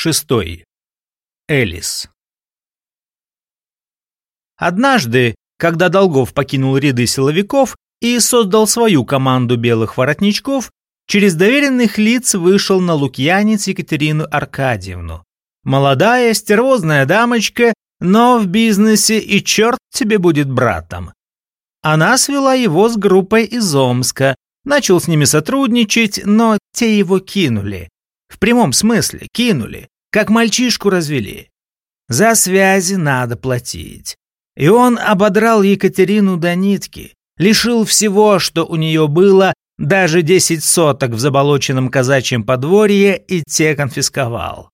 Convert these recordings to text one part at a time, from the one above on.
Шестой. Элис. Однажды, когда Долгов покинул ряды силовиков и создал свою команду белых воротничков, через доверенных лиц вышел на лукьянец Екатерину Аркадьевну. Молодая, стервозная дамочка, но в бизнесе и черт тебе будет братом. Она свела его с группой из Омска, начал с ними сотрудничать, но те его кинули. В прямом смысле кинули, как мальчишку развели. За связи надо платить. И он ободрал Екатерину до нитки, лишил всего, что у нее было, даже десять соток в заболоченном казачьем подворье, и те конфисковал.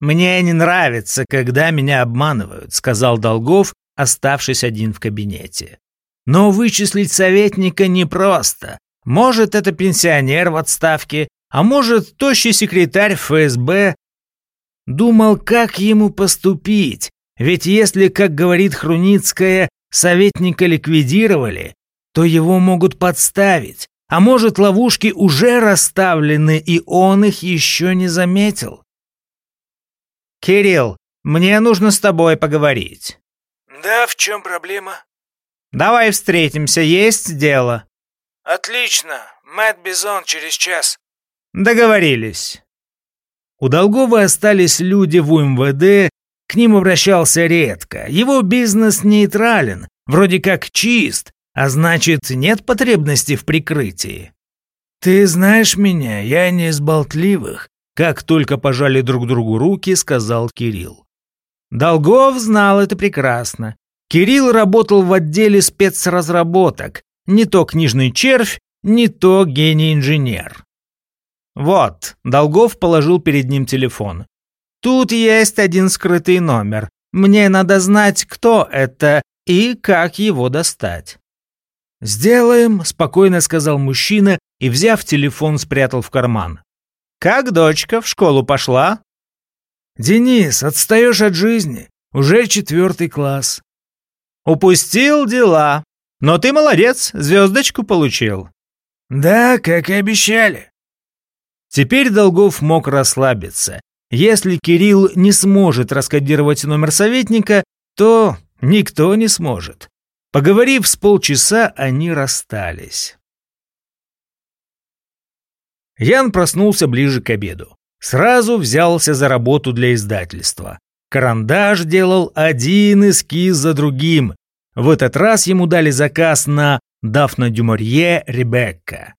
«Мне не нравится, когда меня обманывают», — сказал Долгов, оставшись один в кабинете. «Но вычислить советника непросто. Может, это пенсионер в отставке, а может, тощий секретарь ФСБ. Думал, как ему поступить, ведь если, как говорит Хруницкая, советника ликвидировали, то его могут подставить, а может, ловушки уже расставлены, и он их еще не заметил. «Кирилл, мне нужно с тобой поговорить». «Да, в чем проблема?» «Давай встретимся, есть дело». «Отлично, Мэтт Бизон через час». Договорились. У Долгова остались люди в УМВД, к ним обращался редко. Его бизнес нейтрален, вроде как чист, а значит, нет потребности в прикрытии. «Ты знаешь меня, я не из болтливых», как только пожали друг другу руки, сказал Кирилл. Долгов знал это прекрасно. Кирилл работал в отделе спецразработок, не то книжный червь, не то гений-инженер. «Вот», — Долгов положил перед ним телефон. «Тут есть один скрытый номер. Мне надо знать, кто это и как его достать». «Сделаем», — спокойно сказал мужчина и, взяв телефон, спрятал в карман. «Как дочка в школу пошла?» «Денис, отстаешь от жизни. Уже четвертый класс». «Упустил дела. Но ты молодец, звездочку получил». «Да, как и обещали». Теперь Долгов мог расслабиться. Если Кирилл не сможет раскодировать номер советника, то никто не сможет. Поговорив с полчаса, они расстались. Ян проснулся ближе к обеду. Сразу взялся за работу для издательства. Карандаш делал один эскиз за другим. В этот раз ему дали заказ на Дафна Дюморье Ребекка.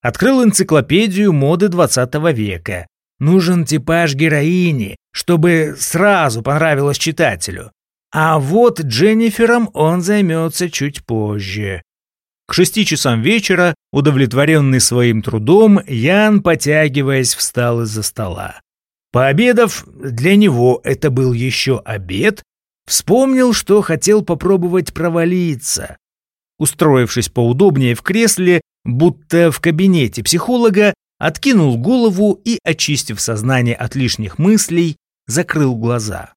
Открыл энциклопедию моды 20 века. Нужен типаж героини, чтобы сразу понравилось читателю. А вот Дженнифером он займется чуть позже. К шести часам вечера, удовлетворенный своим трудом, Ян, потягиваясь, встал из-за стола. Пообедав, для него это был еще обед, вспомнил, что хотел попробовать провалиться. Устроившись поудобнее в кресле, будто в кабинете психолога, откинул голову и, очистив сознание от лишних мыслей, закрыл глаза.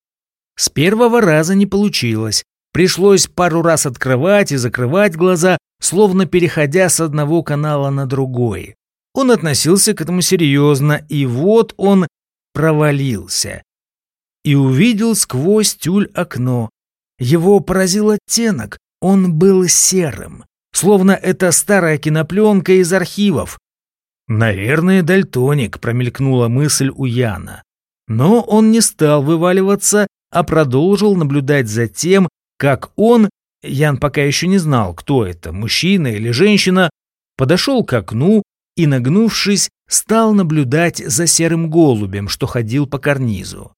С первого раза не получилось. Пришлось пару раз открывать и закрывать глаза, словно переходя с одного канала на другой. Он относился к этому серьезно, и вот он провалился. И увидел сквозь тюль окно. Его поразил оттенок, он был серым, словно это старая кинопленка из архивов. «Наверное, дальтоник», — промелькнула мысль у Яна. Но он не стал вываливаться, а продолжил наблюдать за тем, как он, Ян пока еще не знал, кто это, мужчина или женщина, подошел к окну и, нагнувшись, стал наблюдать за серым голубем, что ходил по карнизу.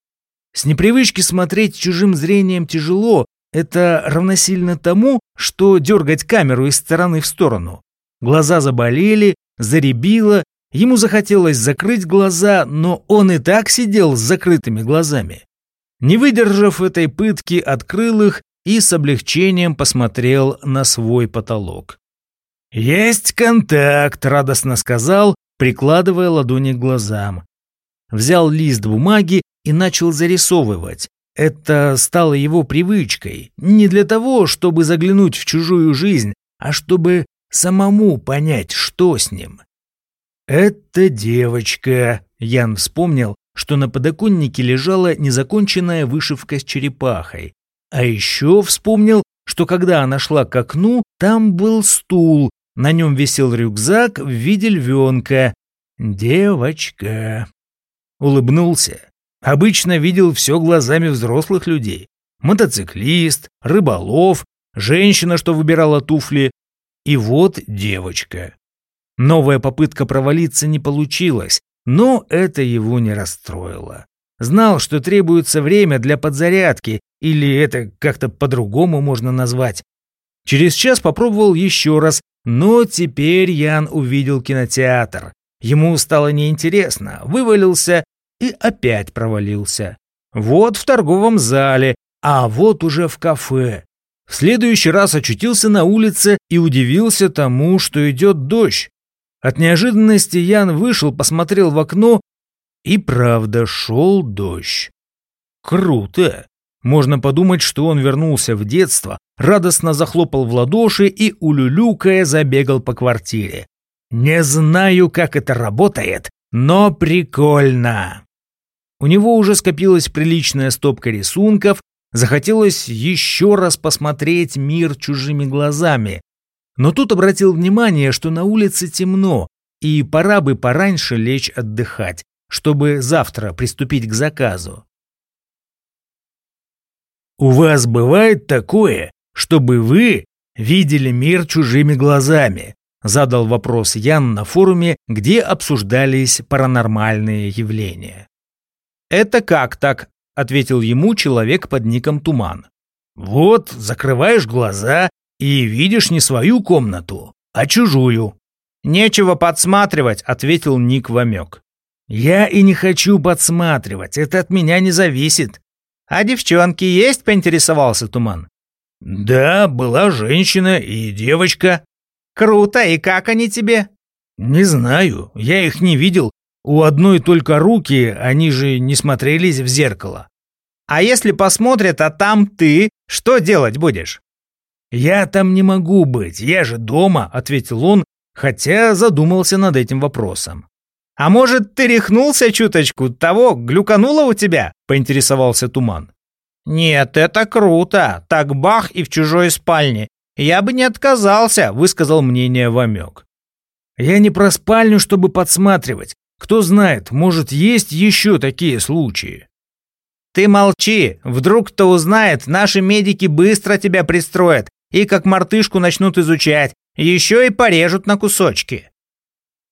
С непривычки смотреть чужим зрением тяжело, это равносильно тому, что дергать камеру из стороны в сторону. Глаза заболели, заребило, ему захотелось закрыть глаза, но он и так сидел с закрытыми глазами. Не выдержав этой пытки, открыл их и с облегчением посмотрел на свой потолок. «Есть контакт», — радостно сказал, прикладывая ладони к глазам. Взял лист бумаги и начал зарисовывать, это стало его привычкой, не для того, чтобы заглянуть в чужую жизнь, а чтобы самому понять, что с ним. «Это девочка», — Ян вспомнил, что на подоконнике лежала незаконченная вышивка с черепахой. А еще вспомнил, что когда она шла к окну, там был стул, на нем висел рюкзак в виде львенка. Девочка. Улыбнулся. Обычно видел все глазами взрослых людей. Мотоциклист, рыболов, женщина, что выбирала туфли. И вот девочка. Новая попытка провалиться не получилась, но это его не расстроило. Знал, что требуется время для подзарядки, или это как-то по-другому можно назвать. Через час попробовал еще раз, но теперь Ян увидел кинотеатр. Ему стало неинтересно, вывалился и опять провалился. Вот в торговом зале, а вот уже в кафе. В следующий раз очутился на улице и удивился тому, что идет дождь. От неожиданности Ян вышел, посмотрел в окно, и правда шел дождь. Круто! Можно подумать, что он вернулся в детство, радостно захлопал в ладоши и, улюлюкая, забегал по квартире. «Не знаю, как это работает, но прикольно!» У него уже скопилась приличная стопка рисунков, захотелось еще раз посмотреть мир чужими глазами, но тут обратил внимание, что на улице темно, и пора бы пораньше лечь отдыхать, чтобы завтра приступить к заказу. «У вас бывает такое, чтобы вы видели мир чужими глазами?» задал вопрос Ян на форуме, где обсуждались паранормальные явления. «Это как так?» — ответил ему человек под ником Туман. «Вот, закрываешь глаза и видишь не свою комнату, а чужую». «Нечего подсматривать», — ответил Ник Вамек. «Я и не хочу подсматривать, это от меня не зависит». «А девчонки есть?» — поинтересовался Туман. «Да, была женщина и девочка». «Круто, и как они тебе?» «Не знаю, я их не видел. У одной только руки, они же не смотрелись в зеркало». «А если посмотрят, а там ты, что делать будешь?» «Я там не могу быть, я же дома», — ответил он, хотя задумался над этим вопросом. «А может, ты рехнулся чуточку, того глюкануло у тебя?» — поинтересовался Туман. «Нет, это круто, так бах и в чужой спальне. Я бы не отказался», — высказал мнение Вамек. «Я не про спальню, чтобы подсматривать. Кто знает, может, есть еще такие случаи». «Ты молчи, вдруг кто узнает, наши медики быстро тебя пристроят и как мартышку начнут изучать, еще и порежут на кусочки.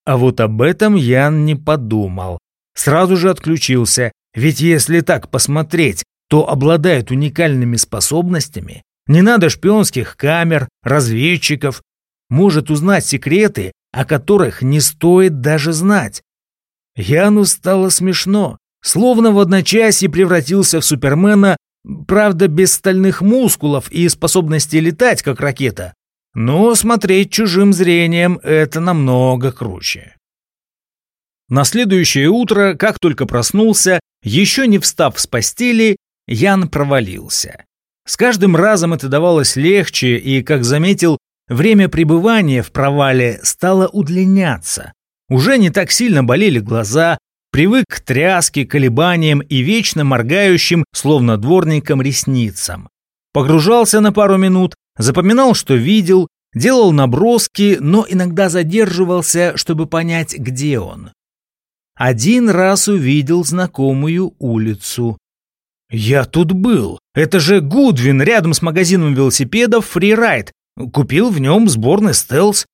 А вот об этом Ян не подумал. Сразу же отключился, ведь если так посмотреть, то обладает уникальными способностями. Не надо шпионских камер, разведчиков. Может узнать секреты, о которых не стоит даже знать. Яну стало смешно. Словно в одночасье превратился в Супермена Правда, без стальных мускулов и способности летать, как ракета. Но смотреть чужим зрением – это намного круче. На следующее утро, как только проснулся, еще не встав с постели, Ян провалился. С каждым разом это давалось легче, и, как заметил, время пребывания в провале стало удлиняться. Уже не так сильно болели глаза, Привык к тряске, колебаниям и вечно моргающим, словно дворникам, ресницам. Погружался на пару минут, запоминал, что видел, делал наброски, но иногда задерживался, чтобы понять, где он. Один раз увидел знакомую улицу. «Я тут был. Это же Гудвин рядом с магазином велосипедов «Фрирайд». Купил в нем сборный стелс».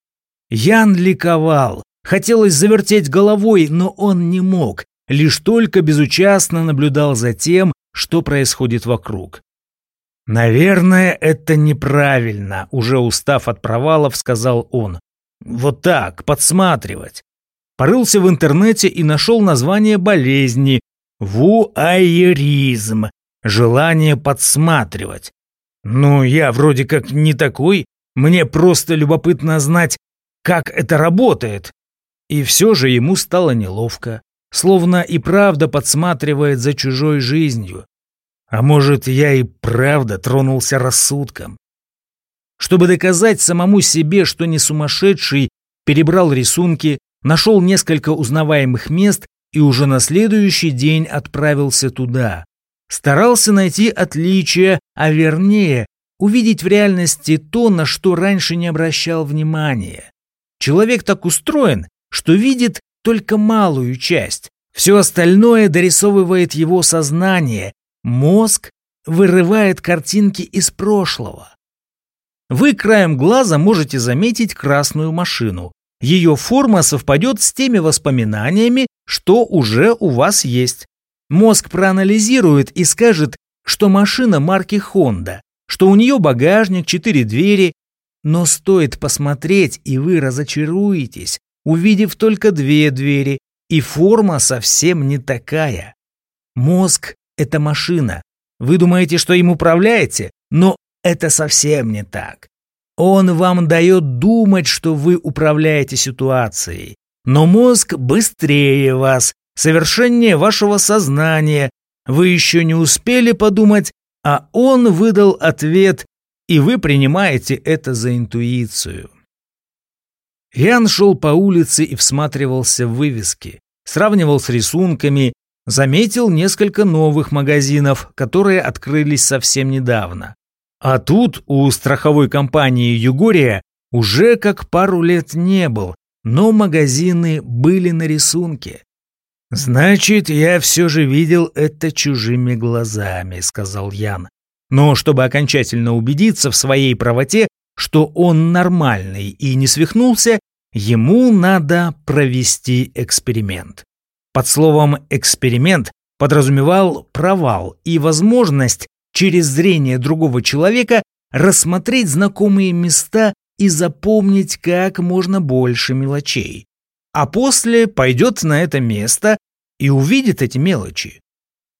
Ян ликовал. Хотелось завертеть головой, но он не мог, лишь только безучастно наблюдал за тем, что происходит вокруг. «Наверное, это неправильно», — уже устав от провалов, сказал он. «Вот так, подсматривать». Порылся в интернете и нашел название болезни — вуайеризм, желание подсматривать. Ну, я вроде как не такой, мне просто любопытно знать, как это работает. И все же ему стало неловко, словно и правда подсматривает за чужой жизнью. А может, я и правда тронулся рассудком. Чтобы доказать самому себе, что не сумасшедший, перебрал рисунки, нашел несколько узнаваемых мест и уже на следующий день отправился туда. Старался найти отличия, а вернее, увидеть в реальности то, на что раньше не обращал внимания. Человек так устроен, что видит только малую часть. Все остальное дорисовывает его сознание. Мозг вырывает картинки из прошлого. Вы краем глаза можете заметить красную машину. Ее форма совпадет с теми воспоминаниями, что уже у вас есть. Мозг проанализирует и скажет, что машина марки Honda, что у нее багажник, четыре двери. Но стоит посмотреть, и вы разочаруетесь, увидев только две двери, и форма совсем не такая. Мозг – это машина. Вы думаете, что им управляете, но это совсем не так. Он вам дает думать, что вы управляете ситуацией. Но мозг быстрее вас, совершеннее вашего сознания. Вы еще не успели подумать, а он выдал ответ, и вы принимаете это за интуицию. Ян шел по улице и всматривался в вывески, сравнивал с рисунками, заметил несколько новых магазинов, которые открылись совсем недавно. А тут у страховой компании «Югория» уже как пару лет не был, но магазины были на рисунке. «Значит, я все же видел это чужими глазами», — сказал Ян. Но чтобы окончательно убедиться в своей правоте, что он нормальный и не свихнулся, ему надо провести эксперимент. Под словом «эксперимент» подразумевал провал и возможность через зрение другого человека рассмотреть знакомые места и запомнить как можно больше мелочей. А после пойдет на это место и увидит эти мелочи.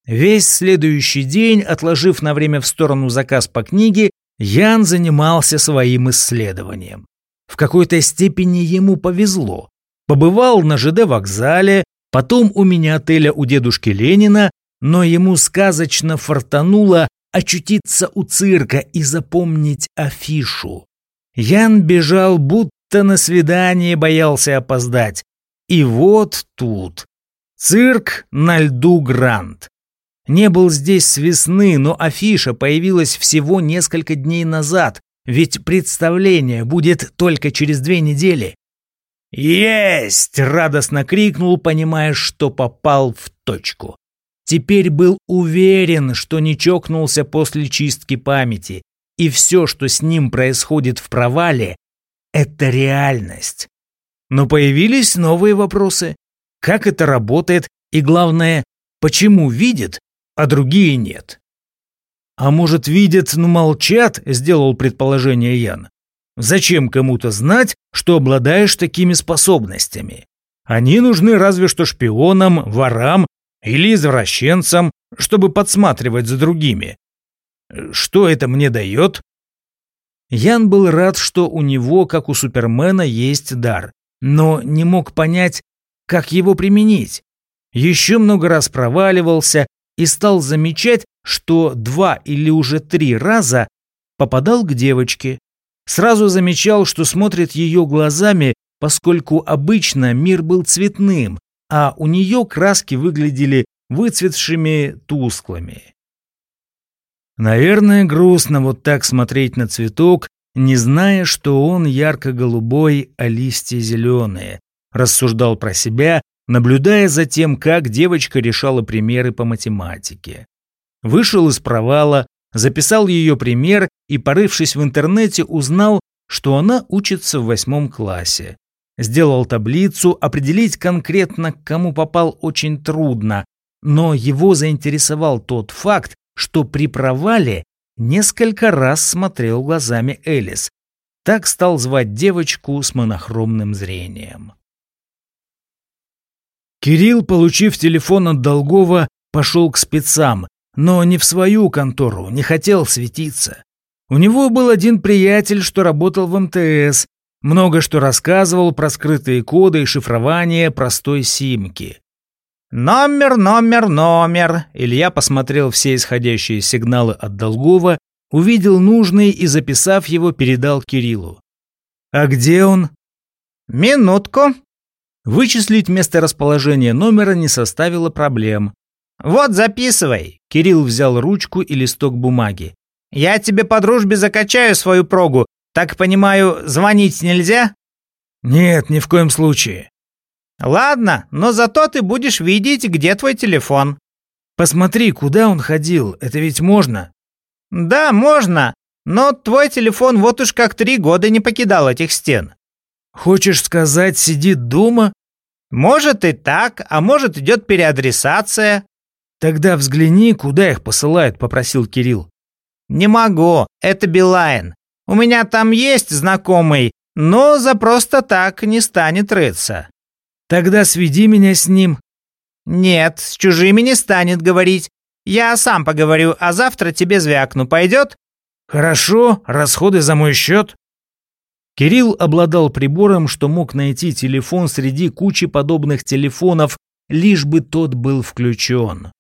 Весь следующий день, отложив на время в сторону заказ по книге, Ян занимался своим исследованием. В какой-то степени ему повезло. Побывал на ЖД вокзале, потом у мини-отеля у дедушки Ленина, но ему сказочно фартануло очутиться у цирка и запомнить афишу. Ян бежал, будто на свидание боялся опоздать. И вот тут. Цирк на льду Грант. Не был здесь с весны, но афиша появилась всего несколько дней назад, ведь представление будет только через две недели. «Есть!» — радостно крикнул, понимая, что попал в точку. Теперь был уверен, что не чокнулся после чистки памяти, и все, что с ним происходит в провале, это реальность. Но появились новые вопросы. Как это работает и, главное, почему видит, а другие нет? А может, видят, но молчат, сделал предположение Ян. Зачем кому-то знать, что обладаешь такими способностями? Они нужны разве что шпионам, ворам или извращенцам, чтобы подсматривать за другими. Что это мне дает? Ян был рад, что у него, как у Супермена, есть дар, но не мог понять, как его применить. Еще много раз проваливался и стал замечать, что два или уже три раза попадал к девочке. Сразу замечал, что смотрит ее глазами, поскольку обычно мир был цветным, а у нее краски выглядели выцветшими, тусклыми. Наверное, грустно вот так смотреть на цветок, не зная, что он ярко-голубой, а листья зеленые, рассуждал про себя, наблюдая за тем, как девочка решала примеры по математике. Вышел из провала, записал ее пример и, порывшись в интернете, узнал, что она учится в восьмом классе. Сделал таблицу, определить конкретно, к кому попал, очень трудно, но его заинтересовал тот факт, что при провале несколько раз смотрел глазами Элис. Так стал звать девочку с монохромным зрением. Кирилл, получив телефон от Долгова, пошел к спецам, но не в свою контору, не хотел светиться. У него был один приятель, что работал в МТС, много что рассказывал про скрытые коды и шифрование простой симки. «Номер, номер, номер!» Илья посмотрел все исходящие сигналы от Долгова, увидел нужный и, записав его, передал Кириллу. «А где он?» «Минутку!» Вычислить месторасположение номера не составило проблем. «Вот, записывай!» Кирилл взял ручку и листок бумаги. «Я тебе по дружбе закачаю свою прогу. Так понимаю, звонить нельзя?» «Нет, ни в коем случае». «Ладно, но зато ты будешь видеть, где твой телефон». «Посмотри, куда он ходил, это ведь можно». «Да, можно, но твой телефон вот уж как три года не покидал этих стен». «Хочешь сказать, сидит дома?» «Может и так, а может идет переадресация». «Тогда взгляни, куда их посылают», — попросил Кирилл. «Не могу, это Билайн. У меня там есть знакомый, но за просто так не станет рыться». «Тогда сведи меня с ним». «Нет, с чужими не станет говорить. Я сам поговорю, а завтра тебе звякну. Пойдет?» «Хорошо, расходы за мой счет». Кирилл обладал прибором, что мог найти телефон среди кучи подобных телефонов, лишь бы тот был включен.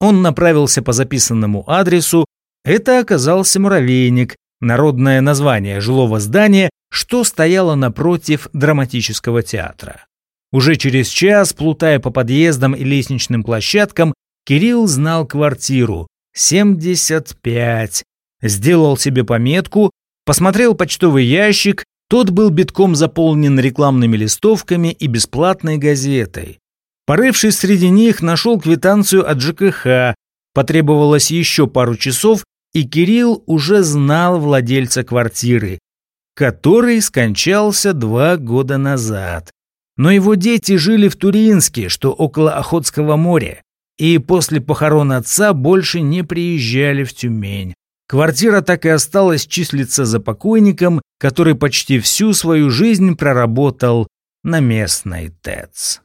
Он направился по записанному адресу. Это оказался муравейник, народное название жилого здания, что стояло напротив драматического театра. Уже через час, плутая по подъездам и лестничным площадкам, Кирилл знал квартиру. 75. Сделал себе пометку, посмотрел почтовый ящик, тот был битком заполнен рекламными листовками и бесплатной газетой. Порывшись среди них, нашел квитанцию от ЖКХ. Потребовалось еще пару часов, и Кирилл уже знал владельца квартиры, который скончался два года назад. Но его дети жили в Туринске, что около Охотского моря, и после похорон отца больше не приезжали в Тюмень. Квартира так и осталась числиться за покойником, который почти всю свою жизнь проработал на местной ТЭЦ.